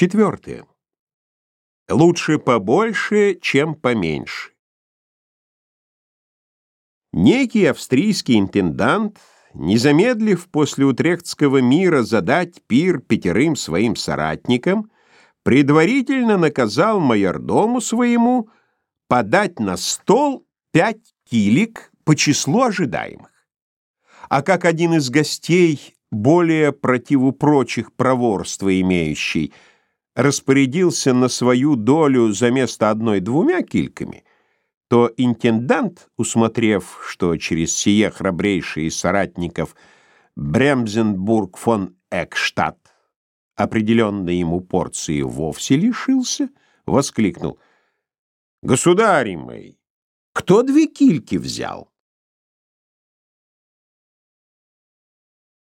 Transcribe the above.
Четвертое. Лучше побольше, чем поменьше. Некий австрийский интендант, не замедлив после Утрехтского мира задать пир пятерым своим соратникам, предварительно наказал майордому своему подать на стол пять килик по числу ожидаемых. А как один из гостей, более противу прочих проворства имеющий, распорядился на свою долю за место одной двумя кильками, то интендант, усмотрев, что через сие храбрейший из соратников Бремзенбург фон Экштадт определенной ему порции вовсе лишился, воскликнул. «Государи мои, кто две кильки взял?»